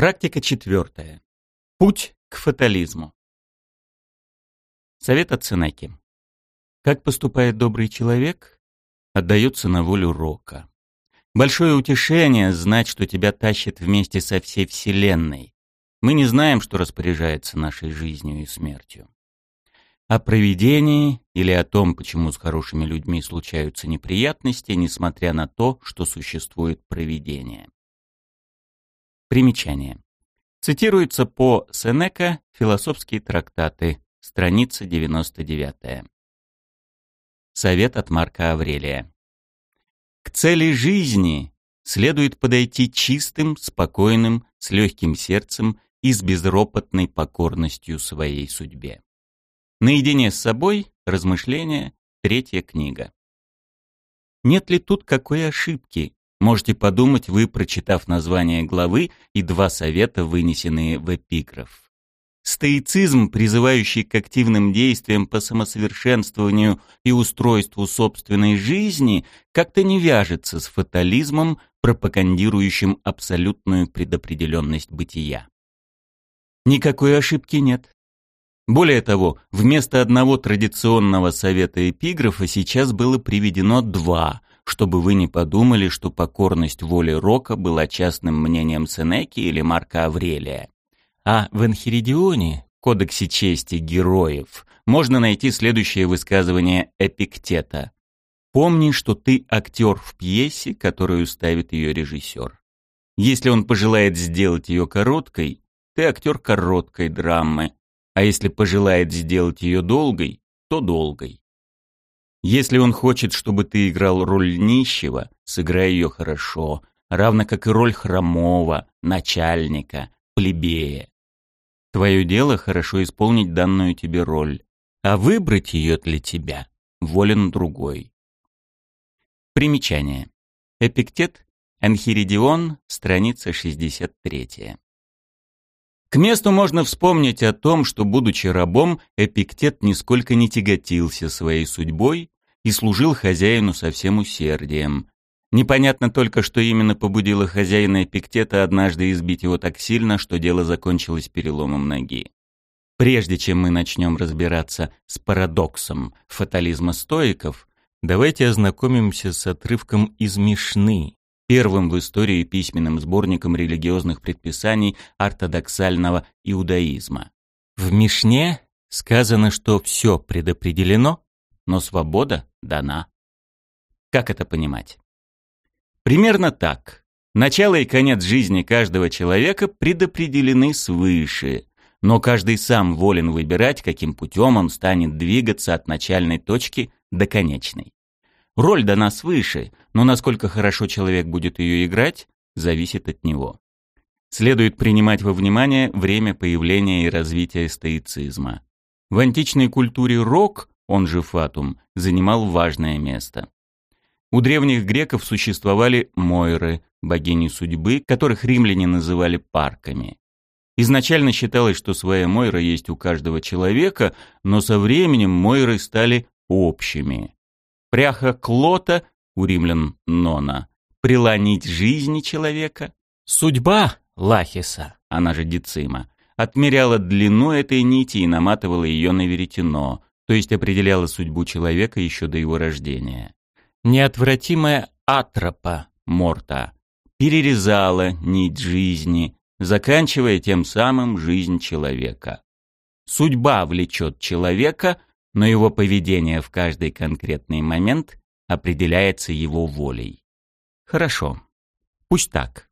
Практика четвертая. Путь к фатализму. Совет от Сенеки. Как поступает добрый человек, отдается на волю рока. Большое утешение знать, что тебя тащит вместе со всей Вселенной. Мы не знаем, что распоряжается нашей жизнью и смертью. О провидении или о том, почему с хорошими людьми случаются неприятности, несмотря на то, что существует провидение. Примечание. Цитируется по Сенека «Философские трактаты», страница 99. Совет от Марка Аврелия. К цели жизни следует подойти чистым, спокойным, с легким сердцем и с безропотной покорностью своей судьбе. Наедине с собой, размышления, третья книга. Нет ли тут какой ошибки? Можете подумать вы, прочитав название главы и два совета, вынесенные в эпиграф. Стоицизм, призывающий к активным действиям по самосовершенствованию и устройству собственной жизни, как-то не вяжется с фатализмом, пропагандирующим абсолютную предопределенность бытия. Никакой ошибки нет. Более того, вместо одного традиционного совета эпиграфа сейчас было приведено два, чтобы вы не подумали, что покорность воле Рока была частным мнением Сенеки или Марка Аврелия. А в Энхиридионе, Кодексе чести героев, можно найти следующее высказывание Эпиктета. «Помни, что ты актер в пьесе, которую ставит ее режиссер. Если он пожелает сделать ее короткой, ты актер короткой драмы, а если пожелает сделать ее долгой, то долгой. Если он хочет, чтобы ты играл роль нищего, сыграй ее хорошо, равно как и роль хромого, начальника, плебея. Твое дело хорошо исполнить данную тебе роль, а выбрать ее для тебя волен другой. Примечание. Эпиктет, Анхиридион, страница 63. К месту можно вспомнить о том, что, будучи рабом, Эпиктет нисколько не тяготился своей судьбой и служил хозяину со всем усердием. Непонятно только, что именно побудило хозяина Эпиктета однажды избить его так сильно, что дело закончилось переломом ноги. Прежде чем мы начнем разбираться с парадоксом фатализма стоиков, давайте ознакомимся с отрывком из Мишны, первым в истории письменным сборником религиозных предписаний ортодоксального иудаизма. В Мишне сказано, что все предопределено, но свобода дана. Как это понимать? Примерно так. Начало и конец жизни каждого человека предопределены свыше, но каждый сам волен выбирать, каким путем он станет двигаться от начальной точки до конечной. Роль дана свыше, но насколько хорошо человек будет ее играть, зависит от него. Следует принимать во внимание время появления и развития стоицизма. В античной культуре рок, он же фатум, занимал важное место. У древних греков существовали мойры, богини судьбы, которых римляне называли парками. Изначально считалось, что своя мойра есть у каждого человека, но со временем мойры стали общими. Пряха Клота, у римлян Нона, приланить жизни человека. Судьба Лахиса, она же Дицима, отмеряла длину этой нити и наматывала ее на веретено, то есть определяла судьбу человека еще до его рождения. Неотвратимая атропа Морта перерезала нить жизни, заканчивая тем самым жизнь человека. Судьба влечет человека – но его поведение в каждый конкретный момент определяется его волей. Хорошо, пусть так.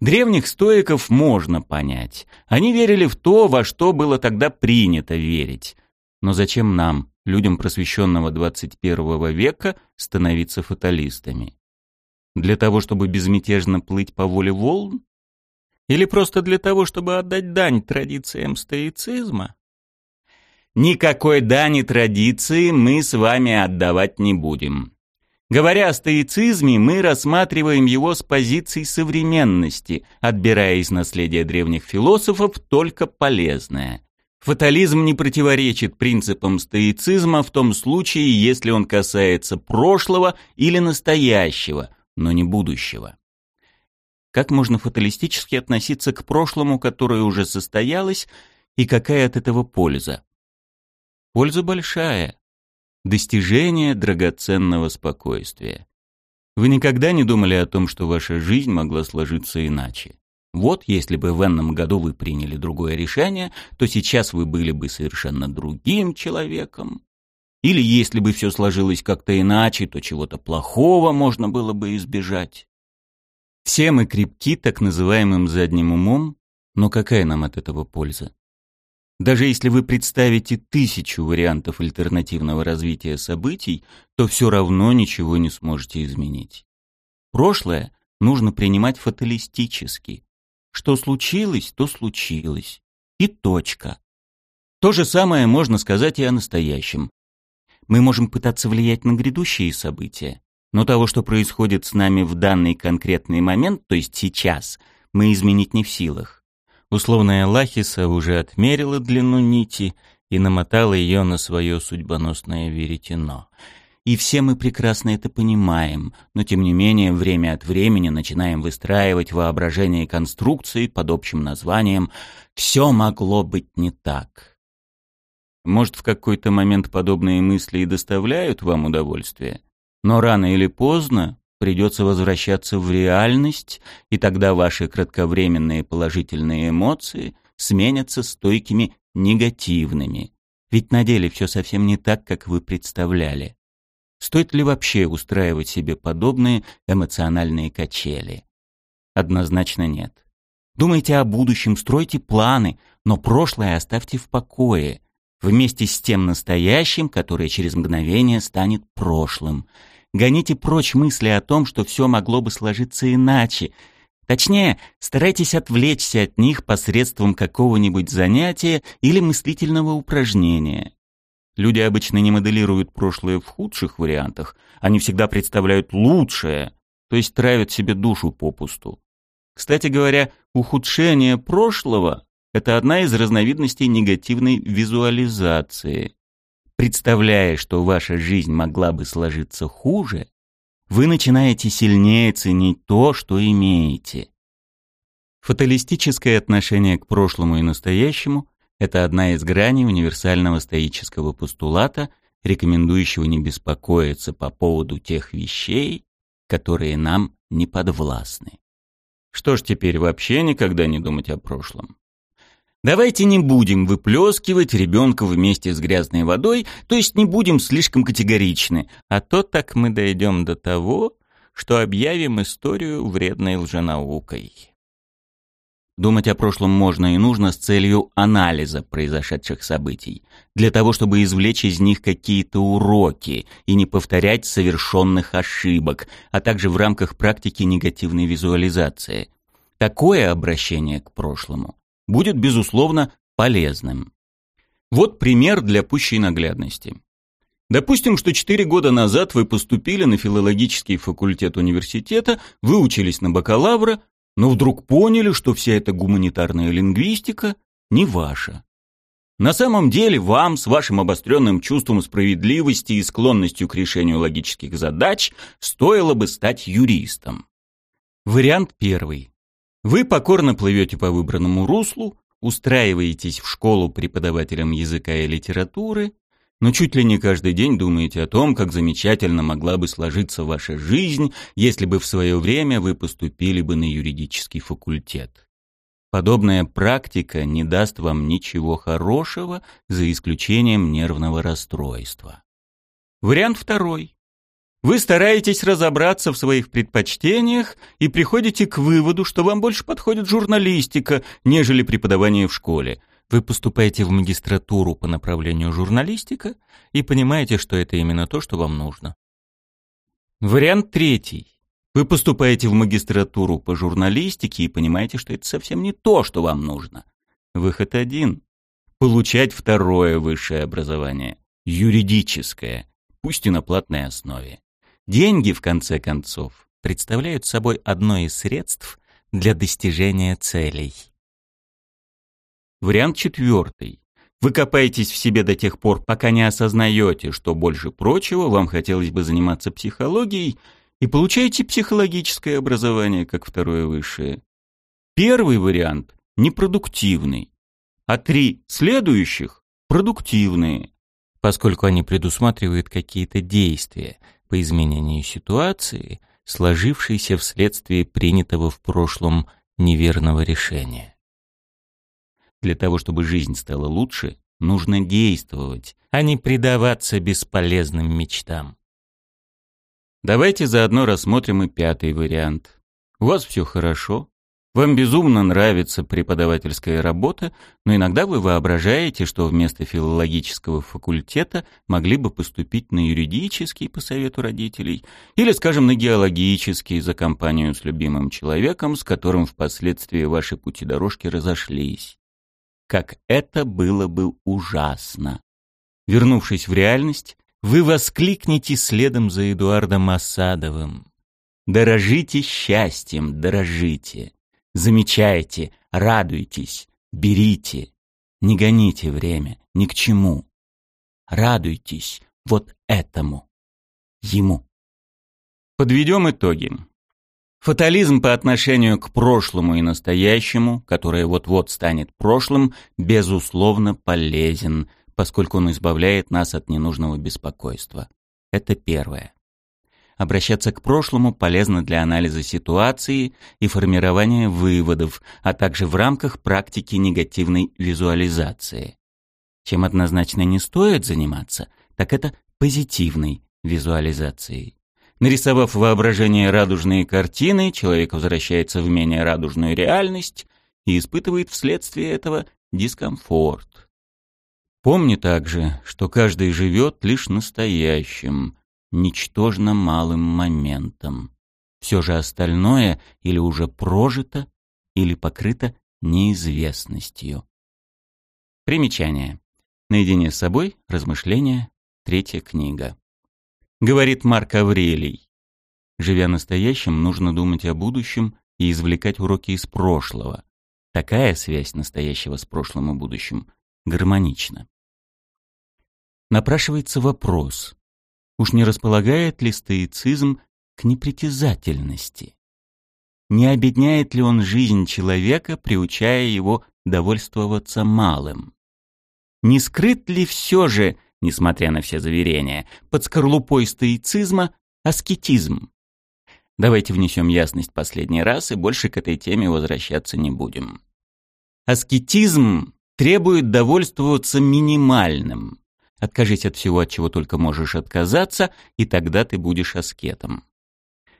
Древних стоиков можно понять. Они верили в то, во что было тогда принято верить. Но зачем нам, людям просвещенного 21 века, становиться фаталистами? Для того, чтобы безмятежно плыть по воле волн? Или просто для того, чтобы отдать дань традициям стоицизма? Никакой дани традиции мы с вами отдавать не будем. Говоря о стоицизме, мы рассматриваем его с позиции современности, отбирая из наследия древних философов только полезное. Фатализм не противоречит принципам стоицизма в том случае, если он касается прошлого или настоящего, но не будущего. Как можно фаталистически относиться к прошлому, которое уже состоялось, и какая от этого польза? Польза большая. Достижение драгоценного спокойствия. Вы никогда не думали о том, что ваша жизнь могла сложиться иначе? Вот если бы в энном году вы приняли другое решение, то сейчас вы были бы совершенно другим человеком. Или если бы все сложилось как-то иначе, то чего-то плохого можно было бы избежать. Все мы крепки так называемым задним умом, но какая нам от этого польза? Даже если вы представите тысячу вариантов альтернативного развития событий, то все равно ничего не сможете изменить. Прошлое нужно принимать фаталистически. Что случилось, то случилось. И точка. То же самое можно сказать и о настоящем. Мы можем пытаться влиять на грядущие события, но того, что происходит с нами в данный конкретный момент, то есть сейчас, мы изменить не в силах. Условная Лахиса уже отмерила длину нити и намотала ее на свое судьбоносное веретено. И все мы прекрасно это понимаем, но тем не менее время от времени начинаем выстраивать воображение конструкции под общим названием «Все могло быть не так». Может, в какой-то момент подобные мысли и доставляют вам удовольствие, но рано или поздно придется возвращаться в реальность, и тогда ваши кратковременные положительные эмоции сменятся стойкими негативными. Ведь на деле все совсем не так, как вы представляли. Стоит ли вообще устраивать себе подобные эмоциональные качели? Однозначно нет. Думайте о будущем, стройте планы, но прошлое оставьте в покое вместе с тем настоящим, которое через мгновение станет прошлым. Гоните прочь мысли о том, что все могло бы сложиться иначе. Точнее, старайтесь отвлечься от них посредством какого-нибудь занятия или мыслительного упражнения. Люди обычно не моделируют прошлое в худших вариантах, они всегда представляют лучшее, то есть травят себе душу попусту. Кстати говоря, ухудшение прошлого это одна из разновидностей негативной визуализации. Представляя, что ваша жизнь могла бы сложиться хуже, вы начинаете сильнее ценить то, что имеете. Фаталистическое отношение к прошлому и настоящему – это одна из граней универсального стоического постулата, рекомендующего не беспокоиться по поводу тех вещей, которые нам не подвластны. Что ж теперь вообще никогда не думать о прошлом? Давайте не будем выплескивать ребенка вместе с грязной водой, то есть не будем слишком категоричны, а то так мы дойдем до того, что объявим историю вредной лженаукой. Думать о прошлом можно и нужно с целью анализа произошедших событий, для того, чтобы извлечь из них какие-то уроки и не повторять совершенных ошибок, а также в рамках практики негативной визуализации. Такое обращение к прошлому будет, безусловно, полезным. Вот пример для пущей наглядности. Допустим, что 4 года назад вы поступили на филологический факультет университета, выучились на бакалавра, но вдруг поняли, что вся эта гуманитарная лингвистика не ваша. На самом деле вам с вашим обостренным чувством справедливости и склонностью к решению логических задач стоило бы стать юристом. Вариант первый. Вы покорно плывете по выбранному руслу, устраиваетесь в школу преподавателем языка и литературы, но чуть ли не каждый день думаете о том, как замечательно могла бы сложиться ваша жизнь, если бы в свое время вы поступили бы на юридический факультет. Подобная практика не даст вам ничего хорошего, за исключением нервного расстройства. Вариант второй. Вы стараетесь разобраться в своих предпочтениях и приходите к выводу, что вам больше подходит журналистика, нежели преподавание в школе. Вы поступаете в магистратуру по направлению журналистика и понимаете, что это именно то, что вам нужно. Вариант третий. Вы поступаете в магистратуру по журналистике и понимаете, что это совсем не то, что вам нужно. Выход один. Получать второе высшее образование. Юридическое. Пусть и на платной основе. Деньги, в конце концов, представляют собой одно из средств для достижения целей. Вариант четвертый. Вы копаетесь в себе до тех пор, пока не осознаете, что больше прочего вам хотелось бы заниматься психологией, и получаете психологическое образование как второе высшее. Первый вариант непродуктивный, а три следующих продуктивные, поскольку они предусматривают какие-то действия по изменению ситуации, сложившейся вследствие принятого в прошлом неверного решения. Для того, чтобы жизнь стала лучше, нужно действовать, а не предаваться бесполезным мечтам. Давайте заодно рассмотрим и пятый вариант. У вас все хорошо, вам безумно нравится преподавательская работа, но иногда вы воображаете, что вместо филологического факультета могли бы поступить на юридический по совету родителей или, скажем, на геологический за компанию с любимым человеком, с которым впоследствии ваши пути дорожки разошлись. Как это было бы ужасно! Вернувшись в реальность, вы воскликнете следом за Эдуардом Осадовым. Дорожите счастьем, дорожите. Замечайте, радуйтесь, берите. Не гоните время ни к чему. Радуйтесь вот этому, ему. Подведем итоги. Фатализм по отношению к прошлому и настоящему, которое вот-вот станет прошлым, безусловно полезен, поскольку он избавляет нас от ненужного беспокойства. Это первое. Обращаться к прошлому полезно для анализа ситуации и формирования выводов, а также в рамках практики негативной визуализации. Чем однозначно не стоит заниматься, так это позитивной визуализацией. Нарисовав воображение радужные картины, человек возвращается в менее радужную реальность и испытывает вследствие этого дискомфорт. Помни также, что каждый живет лишь настоящим, ничтожно малым моментом. Все же остальное или уже прожито, или покрыто неизвестностью. Примечание. Наедине с собой. Размышления. Третья книга. Говорит Марк Аврелий. Живя настоящим, нужно думать о будущем и извлекать уроки из прошлого. Такая связь настоящего с прошлым и будущим гармонична. Напрашивается вопрос, Уж не располагает ли стоицизм к непритязательности? Не обедняет ли он жизнь человека, приучая его довольствоваться малым? Не скрыт ли все же, несмотря на все заверения, под скорлупой стоицизма аскетизм? Давайте внесем ясность последний раз и больше к этой теме возвращаться не будем. Аскетизм требует довольствоваться минимальным, Откажись от всего, от чего только можешь отказаться, и тогда ты будешь аскетом.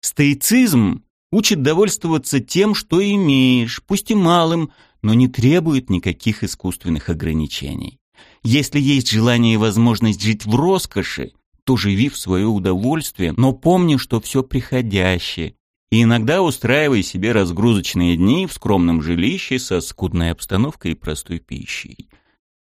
Стоицизм учит довольствоваться тем, что имеешь, пусть и малым, но не требует никаких искусственных ограничений. Если есть желание и возможность жить в роскоши, то живи в свое удовольствие, но помни, что все приходящее, и иногда устраивай себе разгрузочные дни в скромном жилище со скудной обстановкой и простой пищей.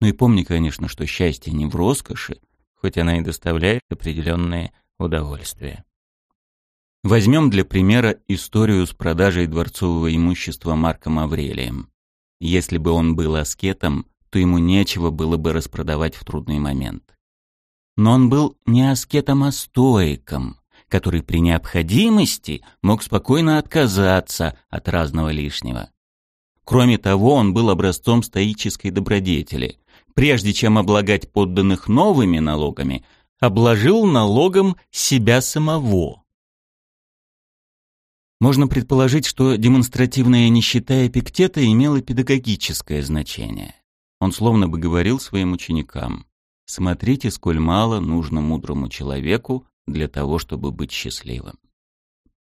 Ну и помни, конечно, что счастье не в роскоши, хоть она и доставляет определенные удовольствия. Возьмем для примера историю с продажей дворцового имущества Марком Аврелием. Если бы он был аскетом, то ему нечего было бы распродавать в трудный момент. Но он был не аскетом, а стоиком, который при необходимости мог спокойно отказаться от разного лишнего. Кроме того, он был образцом стоической добродетели, прежде чем облагать подданных новыми налогами, обложил налогом себя самого. Можно предположить, что демонстративная нищета Эпиктета имела педагогическое значение. Он словно бы говорил своим ученикам, «Смотрите, сколь мало нужно мудрому человеку для того, чтобы быть счастливым».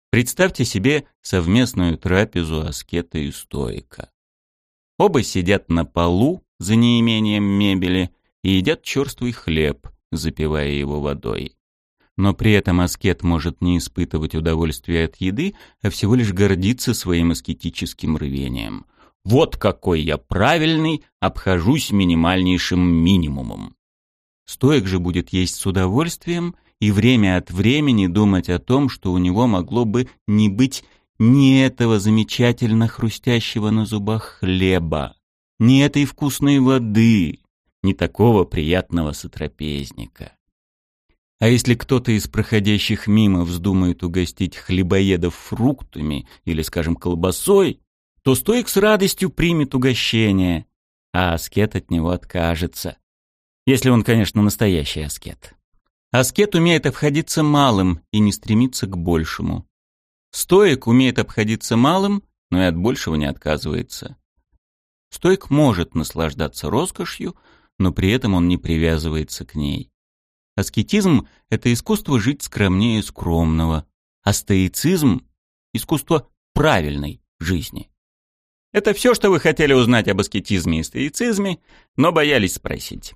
Представьте себе совместную трапезу аскета и стоика. Оба сидят на полу, за неимением мебели и едят черствый хлеб, запивая его водой. Но при этом аскет может не испытывать удовольствия от еды, а всего лишь гордиться своим аскетическим рвением. Вот какой я правильный, обхожусь минимальнейшим минимумом. Стоек же будет есть с удовольствием и время от времени думать о том, что у него могло бы не быть ни этого замечательно хрустящего на зубах хлеба, ни этой вкусной воды, ни такого приятного сотрапезника. А если кто-то из проходящих мимо вздумает угостить хлебоедов фруктами или, скажем, колбасой, то стоик с радостью примет угощение, а аскет от него откажется. Если он, конечно, настоящий аскет. Аскет умеет обходиться малым и не стремится к большему. Стоик умеет обходиться малым, но и от большего не отказывается. Стоик может наслаждаться роскошью, но при этом он не привязывается к ней. Аскетизм — это искусство жить скромнее скромного, а стоицизм — искусство правильной жизни. Это все, что вы хотели узнать об аскетизме и стоицизме, но боялись спросить.